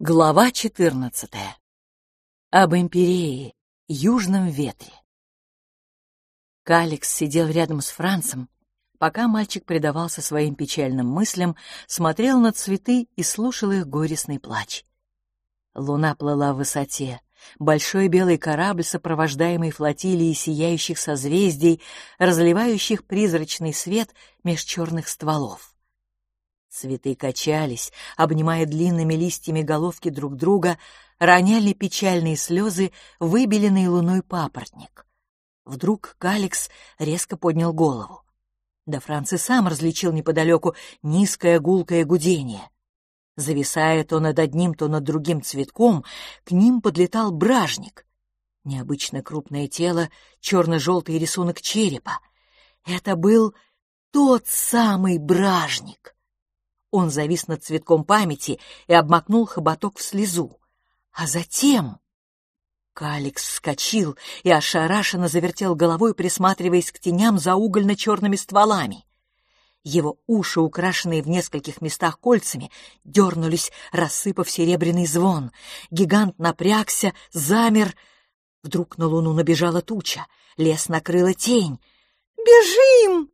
Глава 14. Об империи, южном ветре. Каликс сидел рядом с Францем, пока мальчик предавался своим печальным мыслям, смотрел на цветы и слушал их горестный плач. Луна плыла в высоте. Большой белый корабль, сопровождаемый флотилией сияющих созвездий, разливающих призрачный свет меж черных стволов. Цветы качались, обнимая длинными листьями головки друг друга, роняли печальные слезы, выбеленный луной папоротник. Вдруг Каликс резко поднял голову. Да Франц сам различил неподалеку низкое гулкое гудение. Зависая то над одним, то над другим цветком, к ним подлетал бражник. Необычно крупное тело, черно-желтый рисунок черепа. Это был тот самый бражник — он завис над цветком памяти и обмакнул хоботок в слезу. А затем... Каликс вскочил и ошарашенно завертел головой, присматриваясь к теням за угольно-черными стволами. Его уши, украшенные в нескольких местах кольцами, дернулись, рассыпав серебряный звон. Гигант напрягся, замер. Вдруг на луну набежала туча, лес накрыла тень. «Бежим!»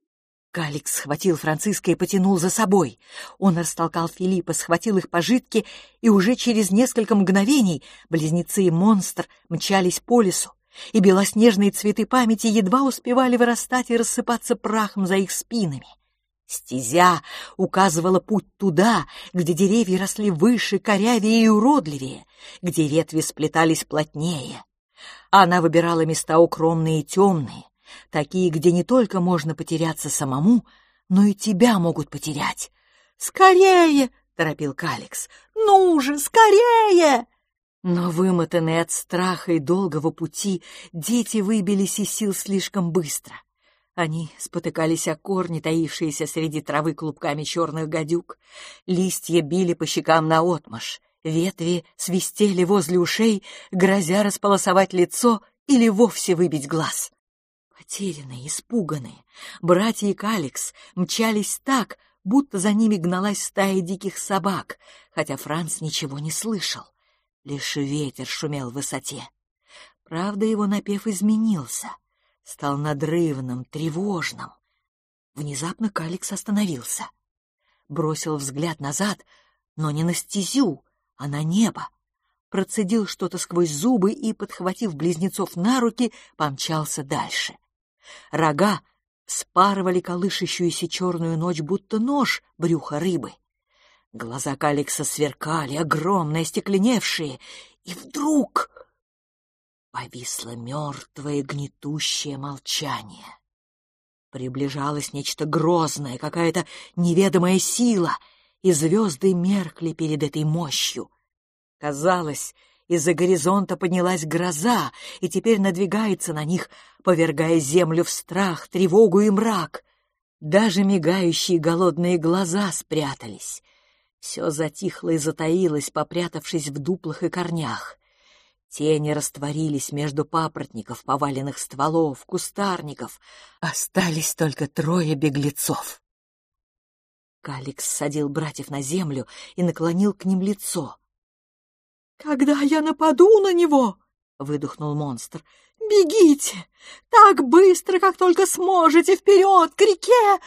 Каликс схватил Франциска и потянул за собой. Он растолкал Филиппа, схватил их пожитки, и уже через несколько мгновений близнецы и монстр мчались по лесу, и белоснежные цветы памяти едва успевали вырастать и рассыпаться прахом за их спинами. Стезя указывала путь туда, где деревья росли выше, корявее и уродливее, где ветви сплетались плотнее. Она выбирала места укромные и темные, такие, где не только можно потеряться самому, но и тебя могут потерять. «Скорее!» — торопил Каликс. «Ну же, скорее!» Но вымотанные от страха и долгого пути, дети выбились из сил слишком быстро. Они спотыкались о корни, таившиеся среди травы клубками черных гадюк. Листья били по щекам наотмашь. Ветви свистели возле ушей, грозя располосовать лицо или вовсе выбить глаз. Потерянные, испуганные, братья и Каликс мчались так, будто за ними гналась стая диких собак, хотя Франц ничего не слышал. Лишь ветер шумел в высоте. Правда, его напев изменился, стал надрывным, тревожным. Внезапно Каликс остановился. Бросил взгляд назад, но не на стезю, а на небо. Процедил что-то сквозь зубы и, подхватив близнецов на руки, помчался дальше. Рога спарывали колышащуюся черную ночь, будто нож брюха рыбы. Глаза Каликса сверкали, огромные, стекленевшие, и вдруг повисло мертвое гнетущее молчание. Приближалось нечто грозное, какая-то неведомая сила, и звезды меркли перед этой мощью. Казалось, из-за горизонта поднялась гроза, и теперь надвигается на них, повергая землю в страх, тревогу и мрак. Даже мигающие голодные глаза спрятались. Все затихло и затаилось, попрятавшись в дуплах и корнях. Тени растворились между папоротников, поваленных стволов, кустарников. Остались только трое беглецов. Каликс садил братьев на землю и наклонил к ним лицо — «Когда я нападу на него!» — выдохнул монстр. «Бегите! Так быстро, как только сможете, вперед, к реке!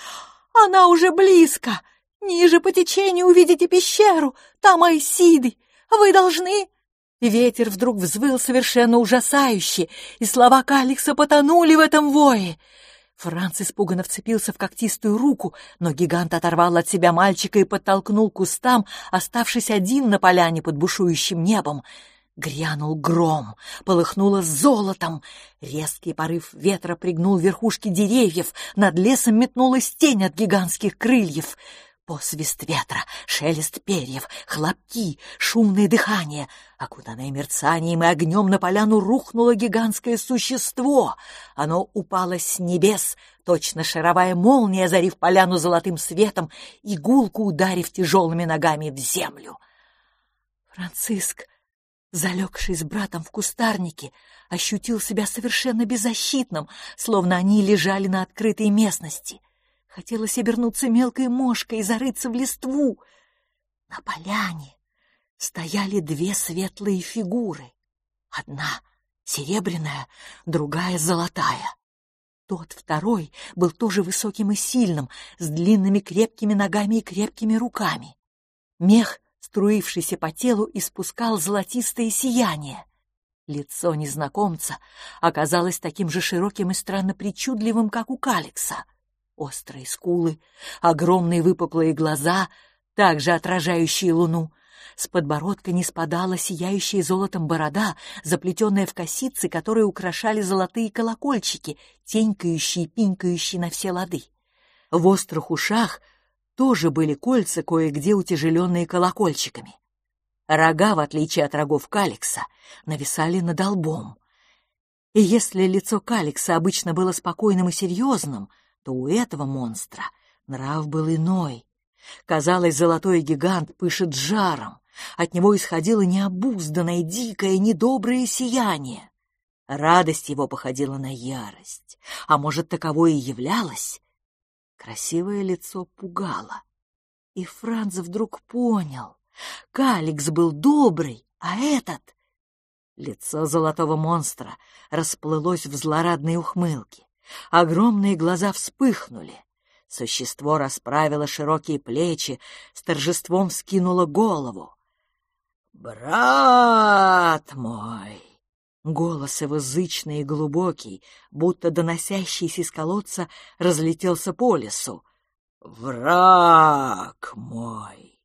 Она уже близко! Ниже по течению увидите пещеру, там Айсиды! Вы должны...» Ветер вдруг взвыл совершенно ужасающе, и слова Каликса потонули в этом вое. Франц испуганно вцепился в когтистую руку, но гигант оторвал от себя мальчика и подтолкнул к кустам, оставшись один на поляне под бушующим небом. Грянул гром, полыхнуло золотом. Резкий порыв ветра пригнул верхушки деревьев, над лесом метнулась тень от гигантских крыльев — Посвист ветра, шелест перьев, хлопки, шумное дыхание. Окутанное мерцанием и огнем на поляну рухнуло гигантское существо. Оно упало с небес, точно шаровая молния, озарив поляну золотым светом и ударив тяжелыми ногами в землю. Франциск, залегший с братом в кустарнике, ощутил себя совершенно беззащитным, словно они лежали на открытой местности — Хотелось обернуться мелкой мошкой и зарыться в листву. На поляне стояли две светлые фигуры. Одна серебряная, другая золотая. Тот второй был тоже высоким и сильным, с длинными крепкими ногами и крепкими руками. Мех, струившийся по телу, испускал золотистое сияние. Лицо незнакомца оказалось таким же широким и странно причудливым, как у Каликса. Острые скулы, огромные выпуклые глаза, также отражающие луну, с подбородка не спадала сияющая золотом борода, заплетенная в косицы, которые украшали золотые колокольчики, тенькающие и пинкающие на все лады. В острых ушах тоже были кольца, кое-где утяжеленные колокольчиками. Рога, в отличие от рогов Каликса, нависали над лбом. И если лицо Каликса обычно было спокойным и серьезным, то у этого монстра нрав был иной. Казалось, золотой гигант пышет жаром, от него исходило необузданное, дикое, недоброе сияние. Радость его походила на ярость, а может, таковой и являлась. Красивое лицо пугало. И Франц вдруг понял. Каликс был добрый, а этот... Лицо золотого монстра расплылось в злорадной ухмылке. Огромные глаза вспыхнули. Существо расправило широкие плечи, с торжеством скинуло голову. «Брат мой!» Голос его зычный и глубокий, будто доносящийся из колодца, разлетелся по лесу. «Враг мой!»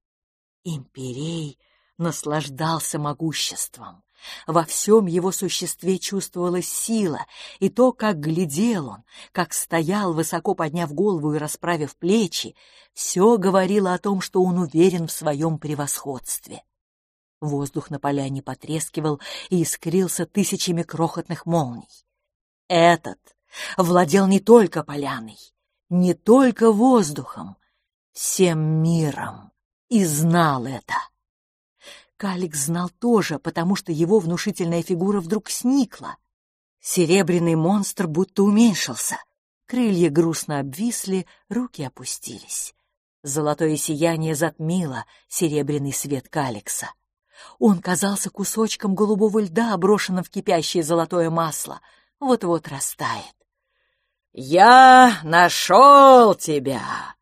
Имперей наслаждался могуществом. Во всем его существе чувствовалась сила, и то, как глядел он, как стоял, высоко подняв голову и расправив плечи, все говорило о том, что он уверен в своем превосходстве. Воздух на поляне потрескивал и искрился тысячами крохотных молний. Этот владел не только поляной, не только воздухом, всем миром, и знал это. Калик знал тоже, потому что его внушительная фигура вдруг сникла. Серебряный монстр будто уменьшился. Крылья грустно обвисли, руки опустились. Золотое сияние затмило серебряный свет Каликса. Он казался кусочком голубого льда, брошенным в кипящее золотое масло. Вот-вот растает. «Я нашел тебя!»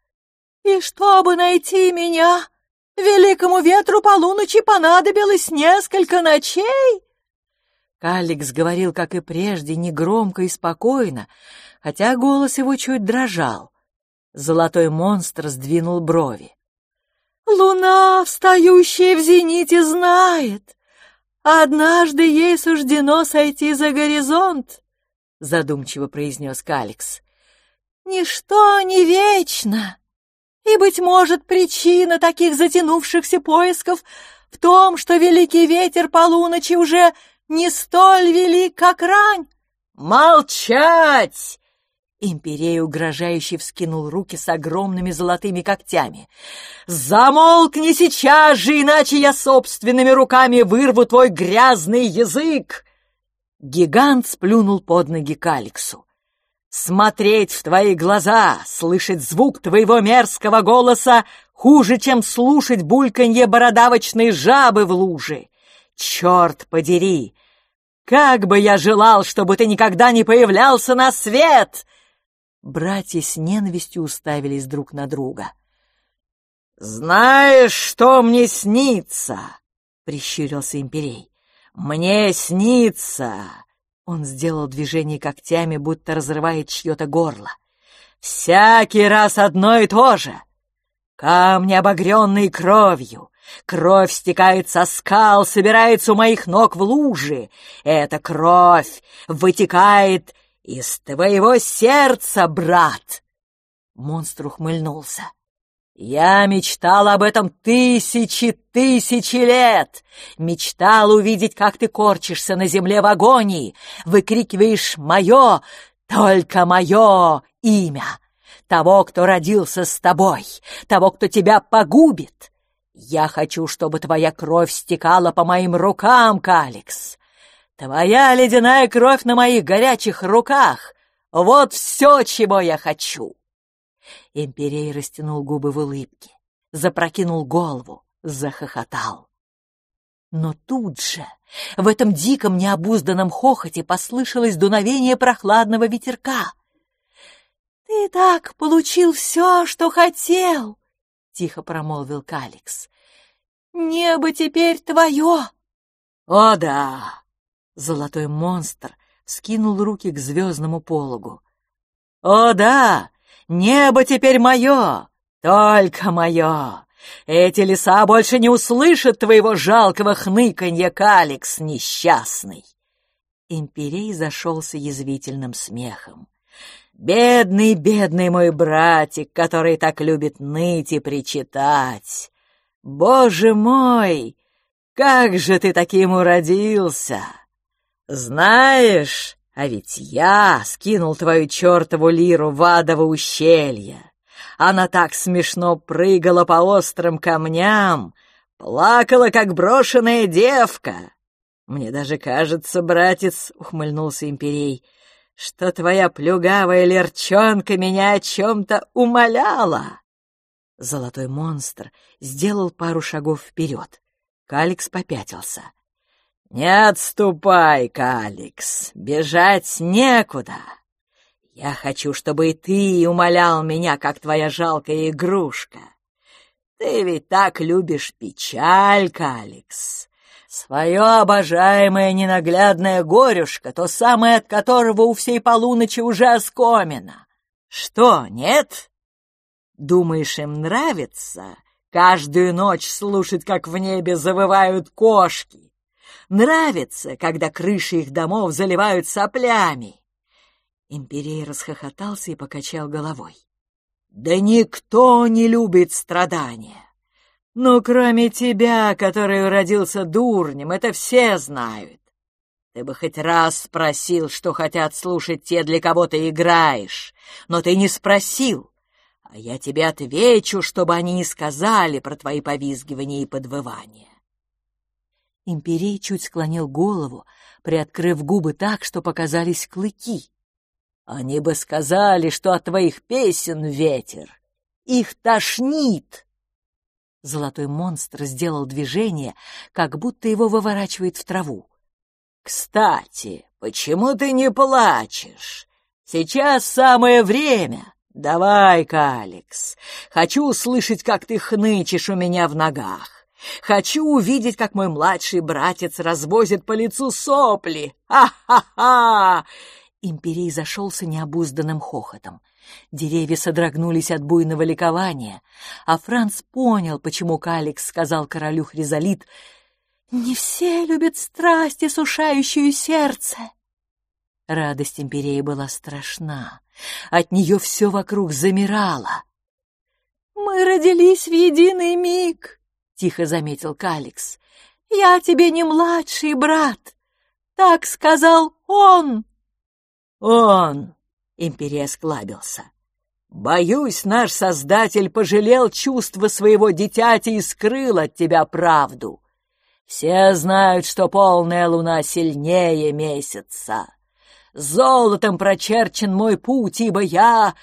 «И чтобы найти меня, великому ветру полуночи понадобилось несколько ночей?» Каликс говорил, как и прежде, негромко и спокойно, хотя голос его чуть дрожал. Золотой монстр сдвинул брови. Луна, встающая в зените, знает. Однажды ей суждено сойти за горизонт, — задумчиво произнес Каликс. Ничто не вечно, и, быть может, причина таких затянувшихся поисков в том, что великий ветер полуночи уже не столь велик, как рань. «Молчать!» Имперей угрожающе вскинул руки с огромными золотыми когтями. «Замолкни сейчас же, иначе я собственными руками вырву твой грязный язык!» Гигант сплюнул под ноги Каликсу. «Смотреть в твои глаза, слышать звук твоего мерзкого голоса хуже, чем слушать бульканье бородавочной жабы в луже. Черт подери! Как бы я желал, чтобы ты никогда не появлялся на свет!» Братья с ненавистью уставились друг на друга. «Знаешь, что мне снится?» — прищурился Имперей. «Мне снится!» Он сделал движение когтями, будто разрывает чье-то горло. «Всякий раз одно и то же. Камни, обогренные кровью. Кровь стекает со скал, собирается у моих ног в лужи. Эта кровь вытекает «Из твоего сердца, брат!» Монстр ухмыльнулся. «Я мечтал об этом тысячи, тысячи лет! Мечтал увидеть, как ты корчишься на земле в агонии, выкрикиваешь «Мое!» только мое имя, того, кто родился с тобой, того, кто тебя погубит. Я хочу, чтобы твоя кровь стекала по моим рукам, Каликс. Твоя ледяная кровь на моих горячих руках — вот все, чего я хочу!» Имперей растянул губы в улыбке, запрокинул голову, захохотал. Но тут же, в этом диком необузданном хохоте послышалось дуновение прохладного ветерка. «Ты так получил все, что хотел!» — тихо промолвил Каликс. «Небо теперь твое!» «О да!» — золотой монстр скинул руки к звездному пологу. «О да! Небо теперь мое! Только мое! Эти леса больше не услышат твоего жалкого хныканья, Каликс несчастный!» Имперей зашелся язвительным смехом. «Бедный, бедный мой братик, который так любит ныть и причитать! Боже мой, как же ты таким уродился! Знаешь, а ведь я скинул твою чертову лиру в адово ущелье!» Она так смешно прыгала по острым камням, плакала, как брошенная девка. Мне даже кажется, братец, — ухмыльнулся имперей, — что твоя плюгавая лерчонка меня о чем-то умоляла. Золотой монстр сделал пару шагов вперед. Каликс попятился. «Не отступай, Каликс, бежать некуда!» Я хочу, чтобы и ты умолял меня, как твоя жалкая игрушка. Ты ведь так любишь печаль, Каликс. Свое обожаемое ненаглядное горюшко, то самое, от которого у всей полуночи уже оскомина. Что, нет? Думаешь, им нравится каждую ночь слушать, как в небе завывают кошки? Нравится, когда крыши их домов заливают соплями? Империй расхохотался и покачал головой. «Да никто не любит страдания. Ну, кроме тебя, который родился дурнем, это все знают. Ты бы хоть раз спросил, что хотят слушать те, для кого ты играешь, но ты не спросил, а я тебе отвечу, чтобы они не сказали про твои повизгивания и подвывания». Империй чуть склонил голову, приоткрыв губы так, что показались клыки. Они бы сказали, что от твоих песен ветер. Их тошнит. Золотой монстр сделал движение, как будто его выворачивает в траву. «Кстати, почему ты не плачешь? Сейчас самое время. Давай-ка, Алекс, хочу услышать, как ты хнычешь у меня в ногах. Хочу увидеть, как мой младший братец развозит по лицу сопли. Ха-ха-ха! Империй зашелся необузданным хохотом. Деревья содрогнулись от буйного ликования, а Франц понял, почему Каликс сказал королю Хризалит «Не все любят страсть, сушающую сердце». Радость Империи была страшна, от нее все вокруг замирало. «Мы родились в единый миг», — тихо заметил Каликс. «Я тебе не младший брат», — так сказал он. «Он!» — Империя склабился. «Боюсь, наш Создатель пожалел чувства своего дитяти и скрыл от тебя правду. Все знают, что полная луна сильнее месяца. Золотом прочерчен мой путь, ибо я...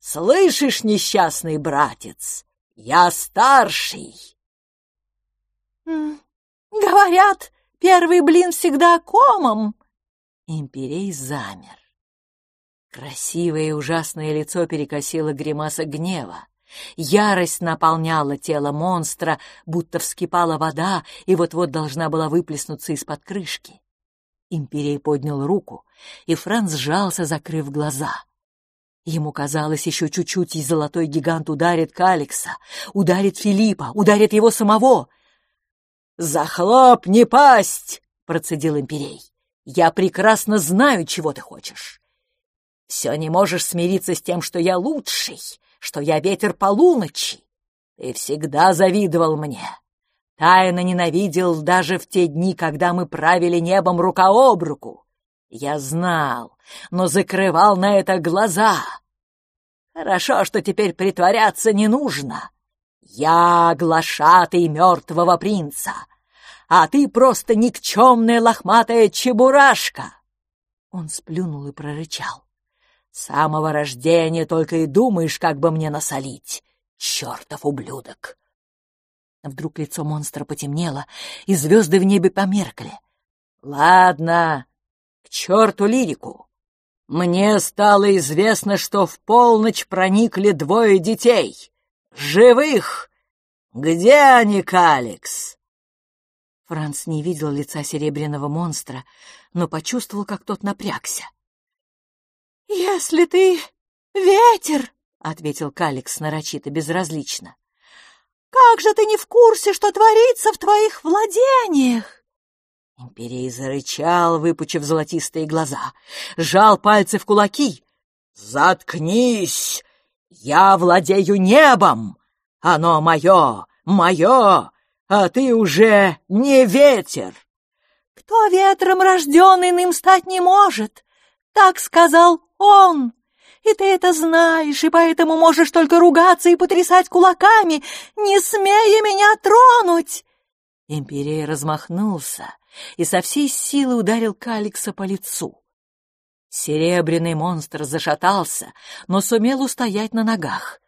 Слышишь, несчастный братец, я старший!» «Говорят, первый блин всегда комом!» Имперей замер. Красивое и ужасное лицо перекосило гримаса гнева. Ярость наполняла тело монстра, будто вскипала вода и вот-вот должна была выплеснуться из-под крышки. Империй поднял руку, и Франц сжался, закрыв глаза. Ему казалось, еще чуть-чуть, и золотой гигант ударит Каликса, ударит Филиппа, ударит его самого. «Захлопни пасть!» — процедил Имперей. «Я прекрасно знаю, чего ты хочешь. Все не можешь смириться с тем, что я лучший, что я ветер полуночи. Ты всегда завидовал мне. Тайно ненавидел даже в те дни, когда мы правили небом рука об руку. Я знал, но закрывал на это глаза. Хорошо, что теперь притворяться не нужно. Я глашатый мертвого принца, а ты просто никчемная лохматая чебурашка. Он сплюнул и прорычал. С самого рождения только и думаешь, как бы мне насолить, чертов ублюдок. Вдруг лицо монстра потемнело, и звезды в небе померкли. «Ладно, к черту лирику! Мне стало известно, что в полночь проникли двое детей. Живых! Где они, Каликс?» Франц не видел лица серебряного монстра, но почувствовал, как тот напрягся. «Если ты ветер, — ответил Каликс нарочито безразлично, — как же ты не в курсе, что творится в твоих владениях?» Империй зарычал, выпучив золотистые глаза, сжал пальцы в кулаки. «Заткнись! Я владею небом! Оно мое, мое, а ты уже не ветер!» «Кто ветром рожден, иным стать не может!» Так сказал он! И ты это знаешь, и поэтому можешь только ругаться и потрясать кулаками, не смея меня тронуть!» Империя размахнулся и со всей силы ударил Каликса по лицу. Серебряный монстр зашатался, но сумел устоять на ногах.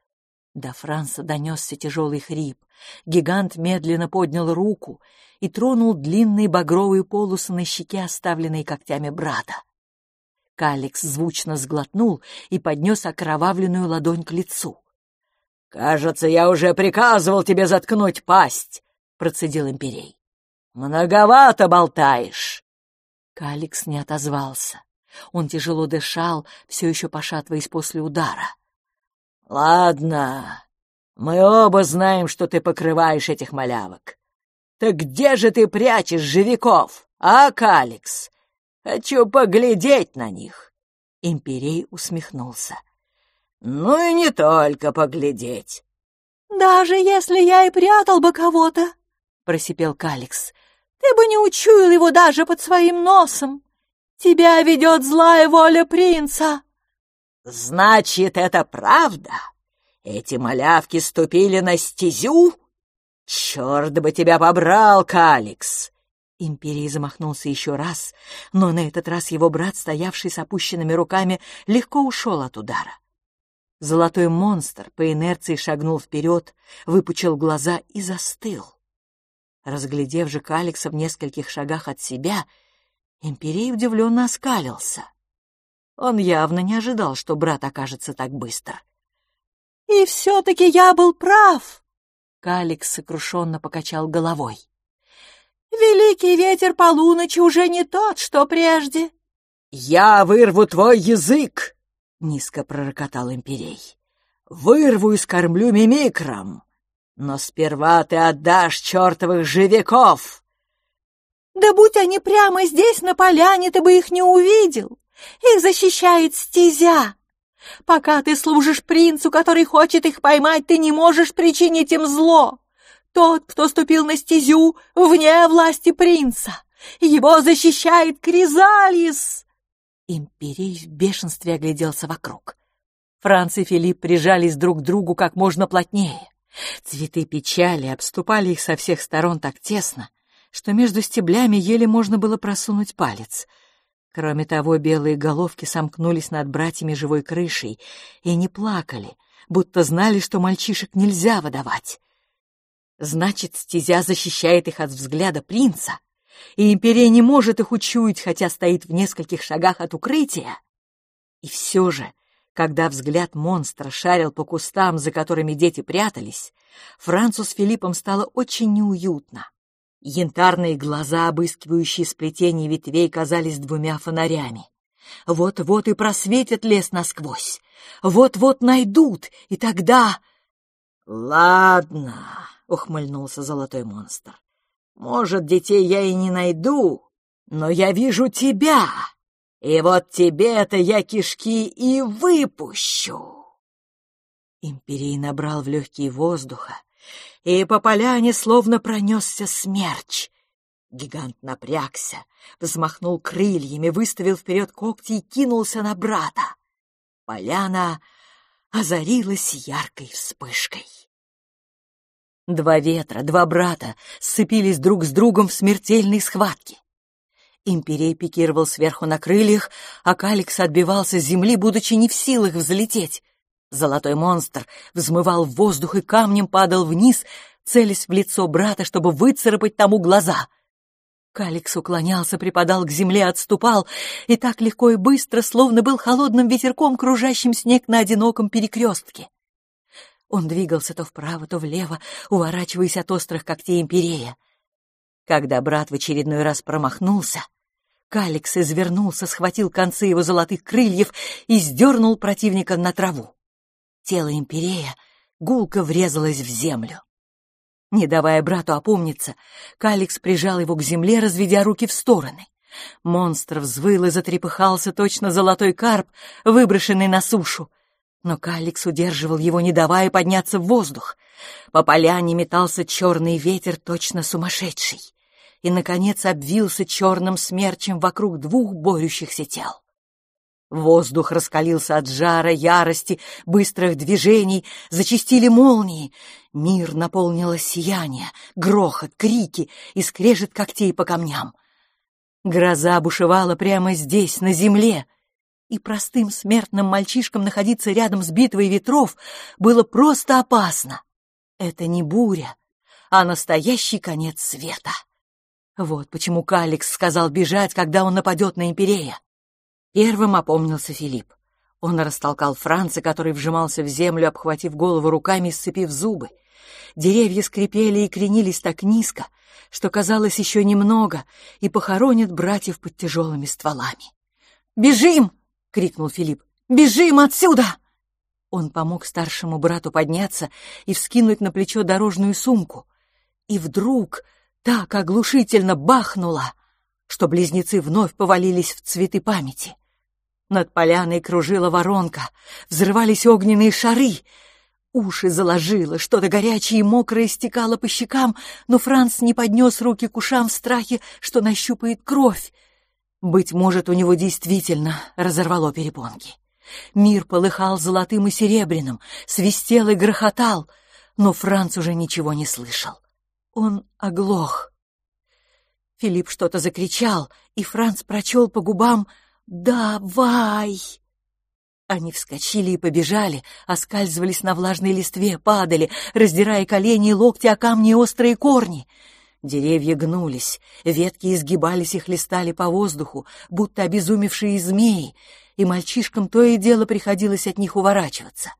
До Франца донесся тяжелый хрип. Гигант медленно поднял руку и тронул длинные багровые полосы на щеке, оставленные когтями брата. Каликс звучно сглотнул и поднес окровавленную ладонь к лицу. «Кажется, я уже приказывал тебе заткнуть пасть», — процедил Имперей. «Многовато болтаешь». Каликс не отозвался. Он тяжело дышал, все еще пошатываясь после удара. «Ладно, мы оба знаем, что ты покрываешь этих малявок. Так где же ты прячешь живиков, а, Каликс? Хочу поглядеть на них. Имперей усмехнулся. Ну и не только поглядеть. Даже если я и прятал бы кого-то, просипел Каликс, ты бы не учуял его даже под своим носом. Тебя ведет злая воля принца. Значит, это правда? Эти малявки ступили на стезю? Черт бы тебя побрал, Каликс! Империй замахнулся еще раз, но на этот раз его брат, стоявший с опущенными руками, легко ушел от удара. Золотой монстр по инерции шагнул вперед, выпучил глаза и застыл. Разглядев же Каликса в нескольких шагах от себя, Империй удивленно оскалился. Он явно не ожидал, что брат окажется так быстро. «И все-таки я был прав!» Каликс сокрушенно покачал головой. Великий ветер полуночи уже не тот, что прежде. «Я вырву твой язык!» — низко пророкотал Имперей. «Вырву и скормлю мимикром, но сперва ты отдашь чертовых живиков!» «Да будь они прямо здесь, на поляне, ты бы их не увидел! Их защищает стезя!» Пока ты служишь принцу, который хочет их поймать, ты не можешь причинить им зло. Тот, кто ступил на стезю, вне власти принца. Его защищает Кризалис!» Империй в бешенстве огляделся вокруг. Франц и Филипп прижались друг к другу как можно плотнее. Цветы печали обступали их со всех сторон так тесно, что между стеблями еле можно было просунуть палец. Кроме того, белые головки сомкнулись над братьями живой крышей и не плакали, будто знали, что мальчишек нельзя выдавать. Значит, стезя защищает их от взгляда принца, и империя не может их учуять, хотя стоит в нескольких шагах от укрытия. И все же, когда взгляд монстра шарил по кустам, за которыми дети прятались, Францу с Филиппом стало очень неуютно. Янтарные глаза, обыскивающие сплетение ветвей, казались двумя фонарями. Вот-вот и просветят лес насквозь. Вот-вот найдут, и тогда... Ладно, — ухмыльнулся золотой монстр. «Может, детей я и не найду, но я вижу тебя, и вот тебе-то я кишки и выпущу!» Империй набрал в легкие воздуха, и по поляне словно пронесся смерч. Гигант напрягся, взмахнул крыльями, выставил вперед когти и кинулся на брата. Поляна озарилась яркой вспышкой. Два ветра, два брата сцепились друг с другом в смертельной схватке. Имперей пикировал сверху на крыльях, а Каликс отбивался с земли, будучи не в силах взлететь. Золотой монстр взмывал в воздух и камнем падал вниз, целясь в лицо брата, чтобы выцарапать тому глаза. Каликс уклонялся, припадал к земле, отступал, и так легко и быстро, словно был холодным ветерком, кружащим снег на одиноком перекрестке. Он двигался то вправо, то влево, уворачиваясь от острых когтей империя. Когда брат в очередной раз промахнулся, Каликс извернулся, схватил концы его золотых крыльев и сдернул противника на траву. Тело империя гулко врезалось в землю. Не давая брату опомниться, Каликс прижал его к земле, разведя руки в стороны. Монстр взвыл и затрепыхался точно золотой карп, выброшенный на сушу. Но Каликс удерживал его, не давая подняться в воздух. По поляне метался черный ветер, точно сумасшедший и, наконец, обвился черным смерчем вокруг двух борющихся тел. Воздух раскалился от жара, ярости, быстрых движений, зачистили молнии. Мир наполнило сияние, грохот, крики и скрежет когтей по камням. Гроза бушевала прямо здесь, на земле, и простым смертным мальчишкам находиться рядом с битвой ветров было просто опасно. Это не буря, а настоящий конец света. Вот почему Каликс сказал бежать, когда он нападет на Имперея. Первым опомнился Филипп. Он растолкал Франца, который вжимался в землю, обхватив голову руками и сцепив зубы. Деревья скрипели и кренились так низко, что казалось еще немного, и похоронят братьев под тяжелыми стволами. «Бежим!» — крикнул Филипп. «Бежим отсюда!» Он помог старшему брату подняться и вскинуть на плечо дорожную сумку. И вдруг так оглушительно бахнуло, что близнецы вновь повалились в цветы памяти. Над поляной кружила воронка, взрывались огненные шары. Уши заложило, что-то горячее и мокрое стекало по щекам, но Франц не поднес руки к ушам в страхе, что нащупает кровь. Быть может, у него действительно разорвало перепонки. Мир полыхал золотым и серебряным, свистел и грохотал, но Франц уже ничего не слышал. Он оглох. Филипп что-то закричал, и Франц прочел по губам «Давай!». Они вскочили и побежали, оскальзывались на влажной листве, падали, раздирая колени и локти о камни и острые корни. Деревья гнулись, ветки изгибались и хлестали по воздуху, будто обезумевшие змеи, и мальчишкам то и дело приходилось от них уворачиваться.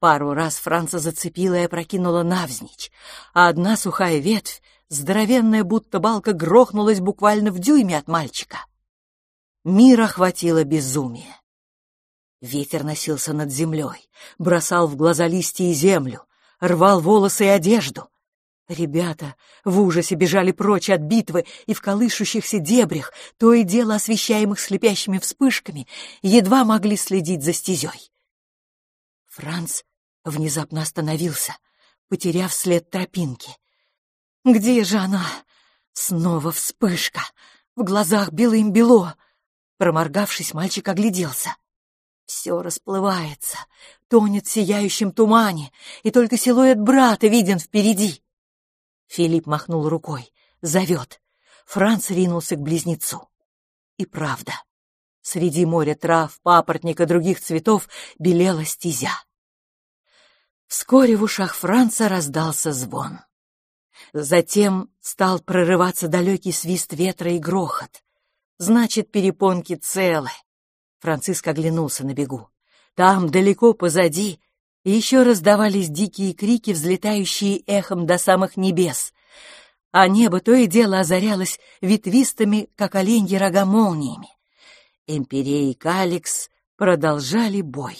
Пару раз Франца зацепила и опрокинула навзничь, а одна сухая ветвь, здоровенная будто балка, грохнулась буквально в дюйме от мальчика. Мир охватило безумие. Ветер носился над землей, бросал в глаза листья и землю, рвал волосы и одежду. Ребята в ужасе бежали прочь от битвы и в колышущихся дебрях, то и дело освещаемых слепящими вспышками, едва могли следить за стезей. Франц внезапно остановился, потеряв след тропинки. «Где же она?» Снова вспышка. В глазах бело им бело. Проморгавшись, мальчик огляделся. Все расплывается, тонет в сияющем тумане, и только силуэт брата виден впереди. Филипп махнул рукой. Зовет. Франц ринулся к близнецу. И правда, среди моря трав, папоротника других цветов белела стезя. Вскоре в ушах Франца раздался звон. Затем стал прорываться далекий свист ветра и грохот. Значит, перепонки целы. Франциск оглянулся на бегу. Там, далеко позади, еще раздавались дикие крики, взлетающие эхом до самых небес, а небо то и дело озарялось ветвистыми, как оленьи рога, молниями. Эмпирей и Каликс продолжали бой.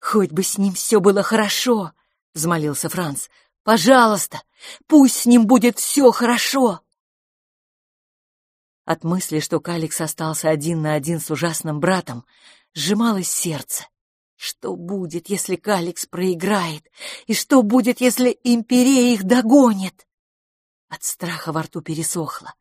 «Хоть бы с ним все было хорошо!» — взмолился Франц. «Пожалуйста, пусть с ним будет все хорошо!» От мысли, что Каликс остался один на один с ужасным братом, сжималось сердце. Что будет, если Каликс проиграет? И что будет, если Империя их догонит? От страха во рту пересохло.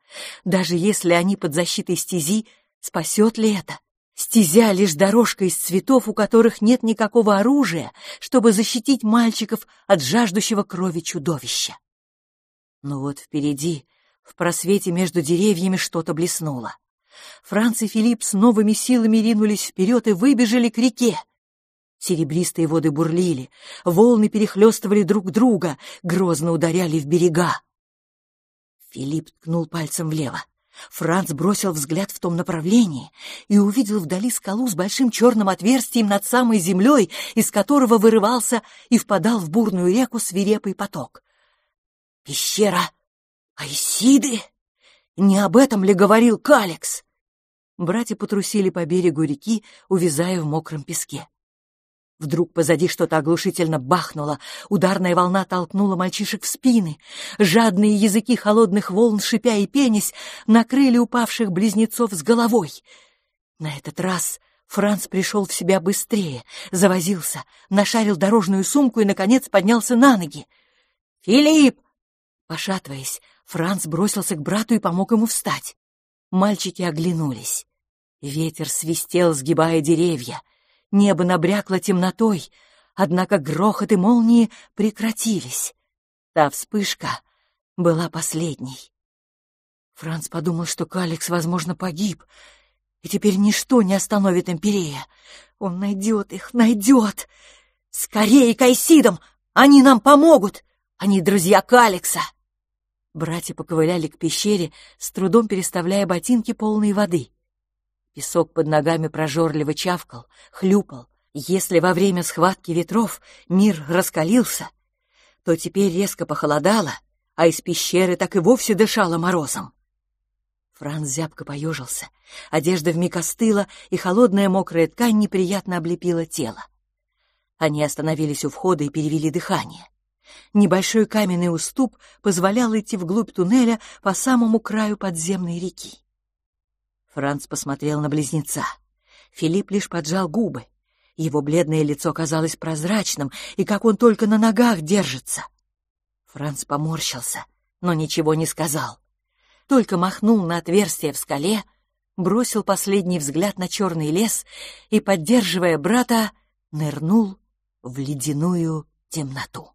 Даже если они под защитой стези, спасет ли это? Стезя лишь дорожка из цветов, у которых нет никакого оружия, чтобы защитить мальчиков от жаждущего крови чудовища. Но вот впереди, в просвете между деревьями, что-то блеснуло. Франц и Филипп с новыми силами ринулись вперед и выбежали к реке. Серебристые воды бурлили, волны перехлестывали друг друга, грозно ударяли в берега. Филипп ткнул пальцем влево. Франц бросил взгляд в том направлении и увидел вдали скалу с большим черным отверстием над самой землей, из которого вырывался и впадал в бурную реку свирепый поток. «Пещера Айсиды? Не об этом ли говорил Калекс?» Братья потрусили по берегу реки, увязая в мокром песке. Вдруг позади что-то оглушительно бахнуло, ударная волна толкнула мальчишек в спины. Жадные языки холодных волн, шипя и пенясь, накрыли упавших близнецов с головой. На этот раз Франц пришел в себя быстрее, завозился, нашарил дорожную сумку и, наконец, поднялся на ноги. «Филипп!» Пошатываясь, Франц бросился к брату и помог ему встать. Мальчики оглянулись. Ветер свистел, сгибая деревья. Небо набрякло темнотой, однако грохот и молнии прекратились. Та вспышка была последней. Франц подумал, что Каликс, возможно, погиб, и теперь ничто не остановит Империя. Он найдет их, найдет! Скорее к Айсидам! Они нам помогут! Они друзья Каликса! Братья поковыляли к пещере, с трудом переставляя ботинки, полные воды. Песок под ногами прожорливо чавкал, хлюпал. Если во время схватки ветров мир раскалился, то теперь резко похолодало, а из пещеры так и вовсе дышало морозом. Франц зябко поежился. Одежда вмиг остыла, и холодная мокрая ткань неприятно облепила тело. Они остановились у входа и перевели дыхание. Небольшой каменный уступ позволял идти вглубь туннеля по самому краю подземной реки. Франц посмотрел на близнеца. Филипп лишь поджал губы. Его бледное лицо казалось прозрачным, и как он только на ногах держится. Франц поморщился, но ничего не сказал. Только махнул на отверстие в скале, бросил последний взгляд на черный лес и, поддерживая брата, нырнул в ледяную темноту.